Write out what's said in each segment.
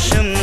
başım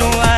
um